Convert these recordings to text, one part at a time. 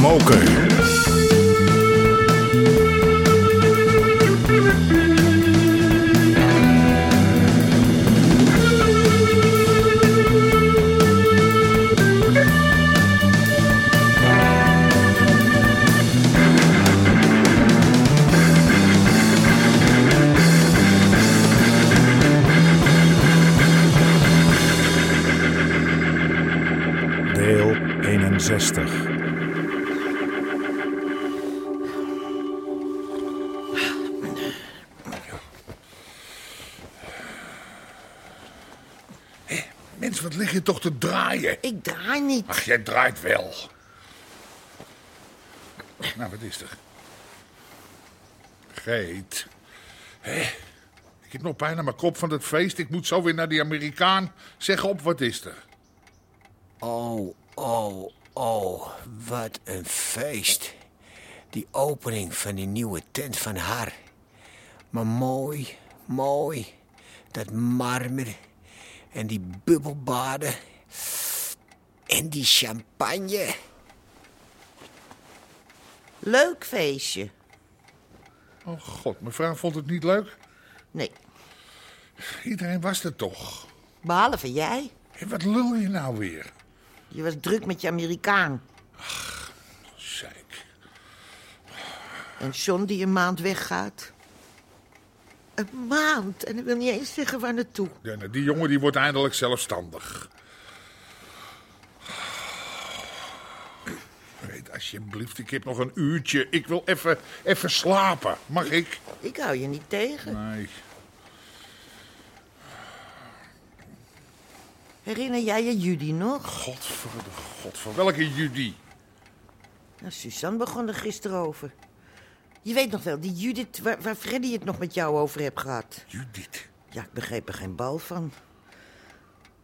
moker. Deel 61. Lig je toch te draaien? Ik draai niet. Ach, jij draait wel. Nou, wat is er? Geet. Hé, ik heb nog pijn aan mijn kop van het feest. Ik moet zo weer naar die Amerikaan. Zeg op, wat is er? Oh, oh, oh, wat een feest. Die opening van die nieuwe tent van haar. Maar mooi, mooi. Dat marmer. En die bubbelbaden. En die champagne. Leuk feestje. Oh god, mevrouw vond het niet leuk? Nee, Iedereen was er toch? behalve jij. Hé, wat lul je nou weer? Je was druk met je Amerikaan. Zeik. En John die een maand weggaat. Een maand. En ik wil niet eens zeggen waar naartoe. Ja, nou, die jongen die wordt eindelijk zelfstandig. Weet, alsjeblieft, ik heb nog een uurtje. Ik wil even, even slapen. Mag ik? Ik hou je niet tegen. Nee. Herinner jij je Judy nog? Godver de god, voor welke Judy? Nou, Suzanne begon er gisteren over. Je weet nog wel, die Judith waar, waar Freddy het nog met jou over heeft gehad. Judith. Ja, ik begreep er geen bal van.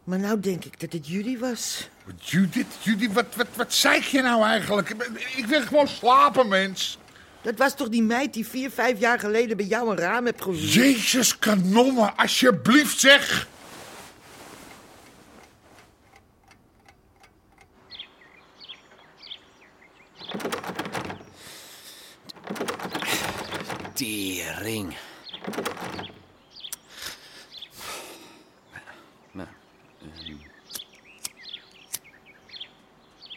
Maar nou denk ik dat het Judy was. Judith? Judith, wat, wat, wat zei je nou eigenlijk? Ik wil gewoon slapen, mens. Dat was toch die meid die vier, vijf jaar geleden bij jou een raam heeft geroeid? Jezus kanonnen, alsjeblieft zeg. Die ring. Nou, ehm.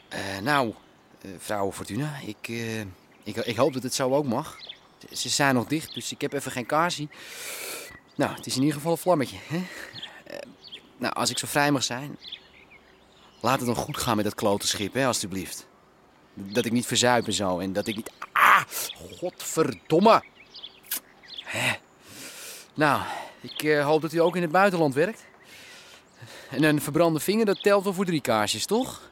Eh, nou eh, vrouw Fortuna, ik, eh, ik, ik hoop dat het zo ook mag. Ze zijn nog dicht, dus ik heb even geen kaarsie. Nou, het is in ieder geval een vlammetje. Hè? Eh, nou, als ik zo vrij mag zijn, laat het dan goed gaan met dat klote schip, hè, alstublieft. Dat ik niet verzuip en zo en dat ik niet... Ah, godverdomme! Hè? Nou, ik eh, hoop dat u ook in het buitenland werkt. En een verbrande vinger, dat telt wel voor drie kaarsjes, toch?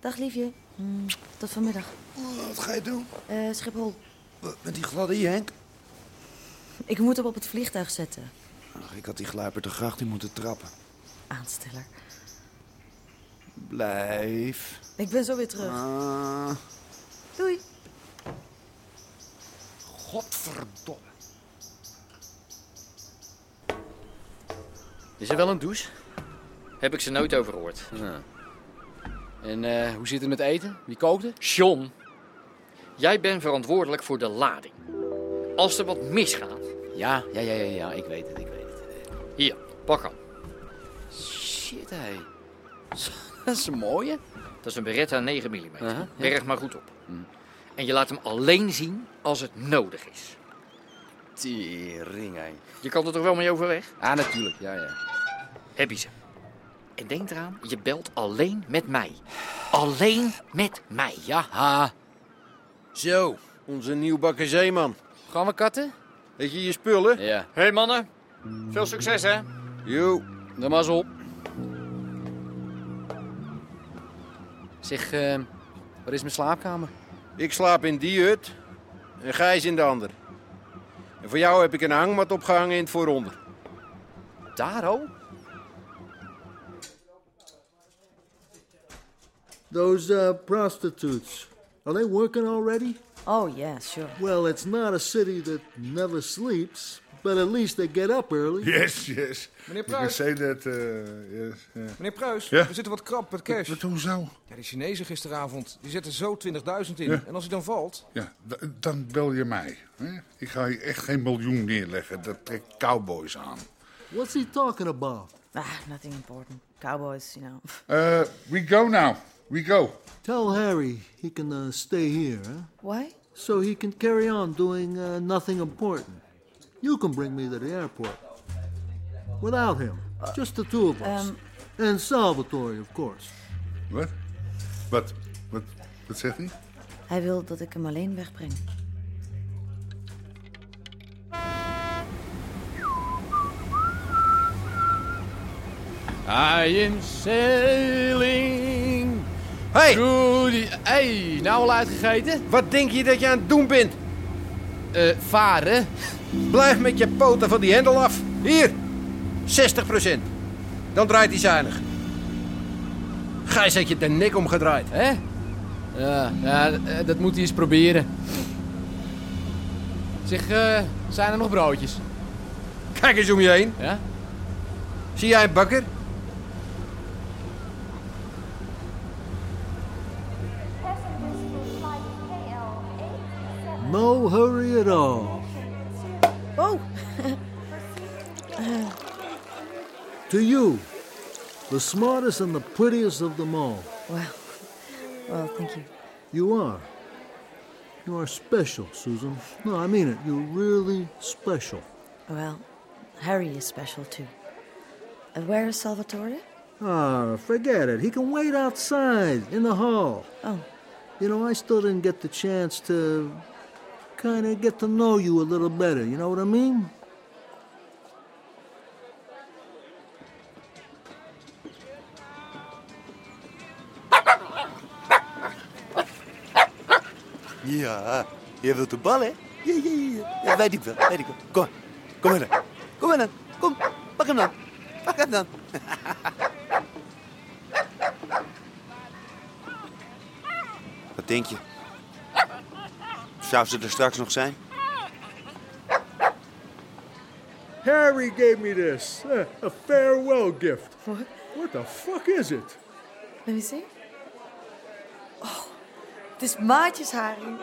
Dag liefje. Mm, tot vanmiddag. Wat ga je doen? Eh, Schiphol. Met die gladde Jenk? Ik moet hem op het vliegtuig zetten. Ach, ik had die gluiper de gracht in moeten trappen. Aansteller. Blijf. Ik ben zo weer terug. Ah, Doei. Godverdomme. Is er wel een douche? Heb ik ze nooit over gehoord. Ja. En eh, hoe zit het met eten? Wie kookte? John, jij bent verantwoordelijk voor de lading. Als er wat misgaat, Ja, ja, ja, ja, ja, ik weet het, ik weet het. hier, pak aan. Shit, hé. Dat is een mooie. Dat is een Beretta 9 mm. Ja. Berg maar goed op. En je laat hem alleen zien als het nodig is. Tering. Je kan er toch wel mee overweg? Ah, natuurlijk, ja, ja. Heb je ze. En denk eraan, je belt alleen met mij. Alleen met mij. Ja, ha. Zo, onze nieuwbakken zeeman. Gaan we katten? Weet je je spullen? Ja. Hé hey mannen, veel succes hè. Jo. Dan maar Zeg, eh, waar is mijn slaapkamer? Ik slaap in die hut en Gijs in de ander. En voor jou heb ik een hangmat opgehangen in het vooronder. Daar, oh? Those uh, prostitutes, are they working already? Oh, yeah, sure. Well, it's not a city that never sleeps, but at least they get up early. Yes, yes. Meneer You can Pruis. say that, uh, yes. yeah. Meneer Pruis, Ja? we zitten wat krap met cash. Wat, hoezo? Ja, die Chinezen gisteravond, die zetten zo 20.000 in. Ja. En als hij dan valt... Ja, dan bel je mij. Hè? Ik ga hier echt geen miljoen neerleggen. Dat trekt cowboys aan. What's he talking about? Ah, nothing important. Cowboys, you know. Uh, we go now. We go. Tell Harry he can uh, stay here, huh? Why? So he can carry on doing uh, nothing important. You can bring me to the airport. Without him. Just the two of us. um, and Salvatore, of course. Wat? Wat? Wat, wat zegt hij? Hij wil dat ik hem alleen wegbreng. I am sailing. Hey. Hey, nou al uitgegeten? wat denk je dat je aan het doen bent? Eh, varen? Blijf met je poten van die hendel af. Hier, 60% Dan draait hij zuinig. Gijs heeft je de nek omgedraaid. Hè? Ja, ja dat moet hij eens proberen. Zeg, eh, zijn er nog broodjes? Kijk eens om je heen. Ja? Zie jij een bakker? No hurry at all. Oh, To you, the smartest and the prettiest of them all. well, well, thank you. You are. You are special, Susan. No, I mean it. You're really special. Well, Harry is special too. Uh, where is Salvatore? Ah, forget it. He can wait outside in the hall. Oh, You know, I still didn't get the chance to kind of get to know you a little better. You know what I mean? Ja, je wilt de bal, hè? Ja, ja, ja. Ja, weet ik wel, weet ik wel. Kom, kom maar dan. Kom maar dan. Kom, pak hem dan. Pak hem dan. Wat denk je? Zou ze er straks nog zijn? Harry gave me this. Uh, a farewell gift. what? What the fuck is it? Let me see. Oh, this Maatjes haring.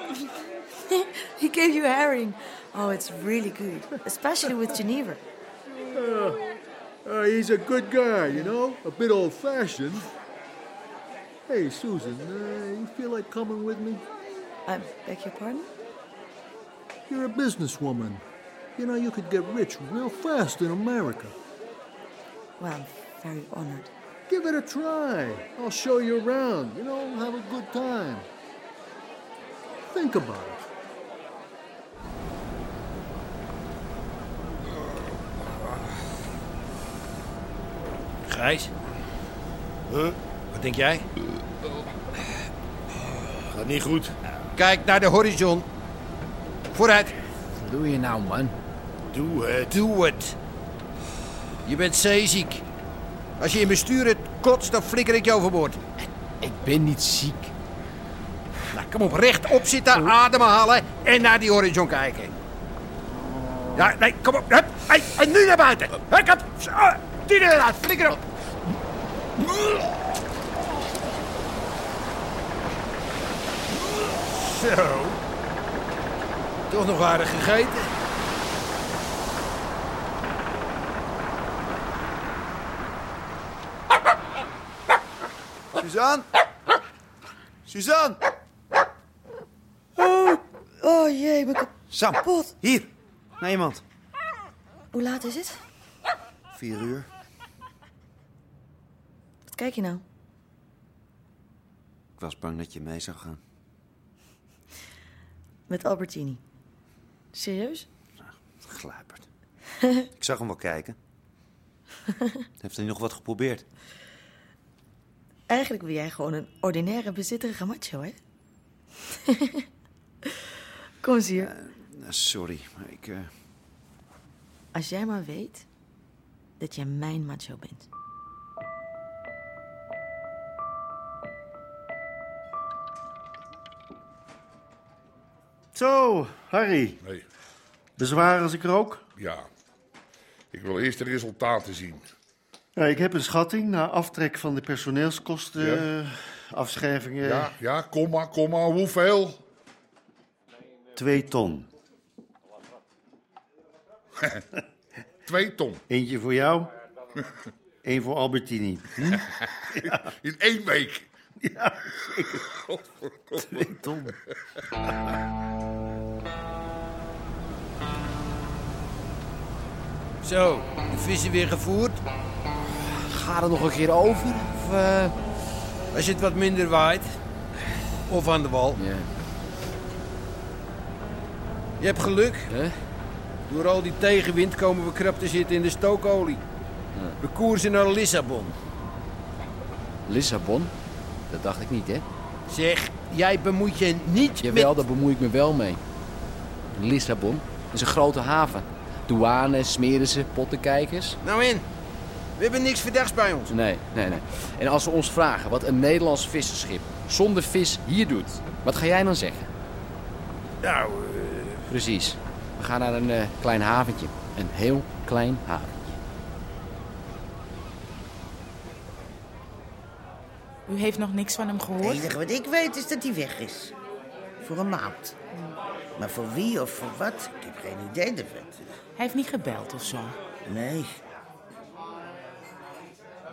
he gave you herring. Oh, it's really good, especially with Geneva. Uh, uh, he's a good guy, you know? A bit old fashioned. Hey, Susan, uh, you feel like coming with me? I beg your pardon? You're a businesswoman. You know, you could get rich real fast in America. Well, I'm very honored. Give it a try. I'll show you around. You know, have a good time. Think about it. Gijs? Wat denk jij? Gaat niet goed. Kijk naar de horizon. Vooruit. Wat doe je nou, man? Doe het. Doe het. Je bent zeeziek. Als je in bestuur het kotst, dan flikker ik je overboord. Ik ben niet ziek. Nou, kom op, rechtop zitten, ademhalen en naar die horizon kijken. Ja, nee, kom op. Hup, hey, en nu naar buiten. Hup, hup. Zo, Die eruit, flikker op. Zo. Toch nog aardig gegeten. Suzanne? Suzanne? Oh, oh jee, ben Sam, kapot. hier. Naar iemand. Hoe laat is het? Vier uur. Wat kijk je nou? Ik was bang dat je mee zou gaan. Met Albertini. Serieus? Gluiperd. Ik zag hem wel kijken. Heeft hij nog wat geprobeerd? Eigenlijk ben jij gewoon een ordinaire bezitterige macho, hè? Kom eens hier. Nou, sorry, maar ik... eh, Als jij maar weet dat jij mijn macho bent. Zo, Harry. Nee. Bezwaar als ik rook? Ja. Ik wil eerst de resultaten zien. Ja, ik heb een schatting na aftrek van de personeelskosten, Ja. afschrijvingen. Ja, ja, kom maar, kom maar. Hoeveel? Twee ton. Twee ton. Eentje voor jou, één voor Albertini. Hm? In één week. Ja, zeker. Twee ton. Zo, de vissen weer gevoerd. Ga er nog een keer over? Of, eh, Als je het wat minder waait. Of aan de wal. Ja. Je hebt geluk. Door al die tegenwind komen we krap te zitten in de stookolie. We koersen naar Lissabon. Lissabon? Dat dacht ik niet, hè? Zeg, jij bemoeit je niet Jawel, daar bemoei ik me wel mee. Lissabon is een grote haven. Douane, smeren ze, pottenkijkers. Nou in. We hebben niks verdachts bij ons. Nee, nee, nee. En als ze ons vragen wat een Nederlands visserschip zonder vis hier doet, wat ga jij dan zeggen? Nou, Precies. We gaan naar een eh, klein haventje. Een heel klein haventje. U heeft nog niks van hem Het gehoord? enige wat ik weet is dat hij weg is. Voor een maand. Maar voor wie of voor wat? Ik heb geen idee ervan. Hij heeft niet gebeld of zo. Nee.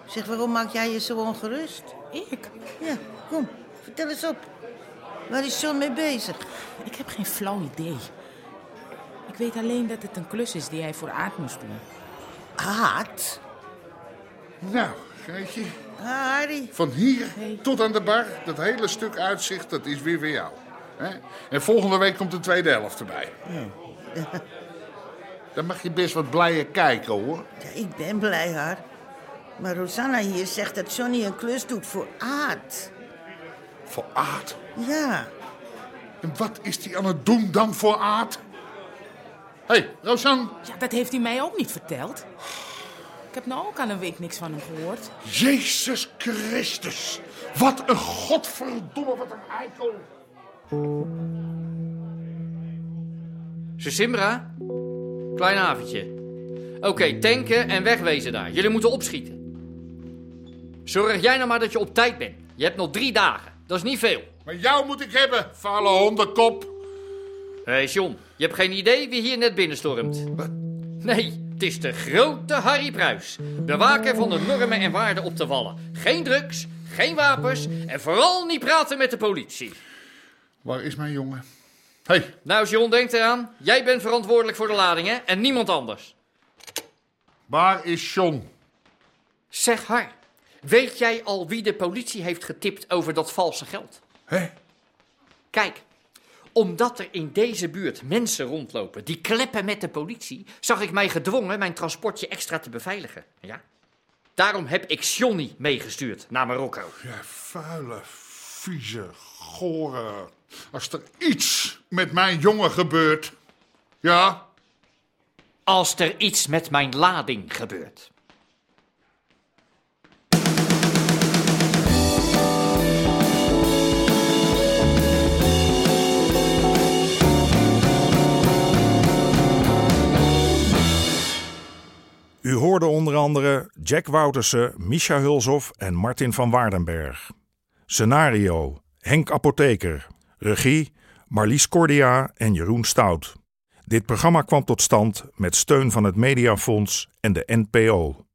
Zeg, waarom maak jij je zo ongerust? Ik? Ja, kom, vertel eens op. Waar is John mee bezig? Ik heb geen flauw idee. Ik weet alleen dat het een klus is die hij voor Aad moest doen. Aad? Nou, Geetje. Harry. Van hier tot aan de bar, dat hele stuk uitzicht, dat is weer voor jou. hè? En volgende week komt de tweede helft erbij. Dan mag je best wat blijer kijken, hoor. Ja, ik ben blij, haar. Maar Rosanna hier zegt dat Johnny een klus doet voor Aad. Voor Aad? Ja. En wat is hij aan het doen dan voor Aad? Hé, hey, Rosanne. Ja, dat heeft hij mij ook niet verteld. Ik heb nou ook al een week niks van hem gehoord. Jezus Christus. Wat een godverdomme, wat een eikel. Simbra? Klein avondje. Oké, tanken en wegwezen daar. Jullie moeten opschieten. Zorg jij nou maar dat je op tijd bent. Je hebt nog drie dagen. Dat is niet veel. Maar jou moet ik hebben, vuile hondenkop. Hé, hey John. Je hebt geen idee wie hier net binnenstormt. Wat? Nee, het is de grote Harry Pruis. Bewaker van de normen en waarden op de wallen. Geen drugs, geen wapens en vooral niet praten met de politie. Waar is mijn jongen? Hey. Nou, John, denk eraan. Jij bent verantwoordelijk voor de ladingen en niemand anders. Waar is John? Zeg Har, weet jij al wie de politie heeft getipt over dat valse geld? Hé? Kijk, omdat er in deze buurt mensen rondlopen die kleppen met de politie, zag ik mij gedwongen mijn transportje extra te beveiligen. Ja? Daarom heb ik Johnny meegestuurd naar Marokko. Ja, vuile, vieze, gore. Als er iets met mijn jongen gebeurt. Ja? Als er iets met mijn lading gebeurt. Andere Jack Woutersen, Misha Hulshoff en Martin van Waardenberg. Scenario: Henk Apotheker. Regie: Marlies Cordia en Jeroen Stout. Dit programma kwam tot stand met steun van het Mediafonds en de NPO.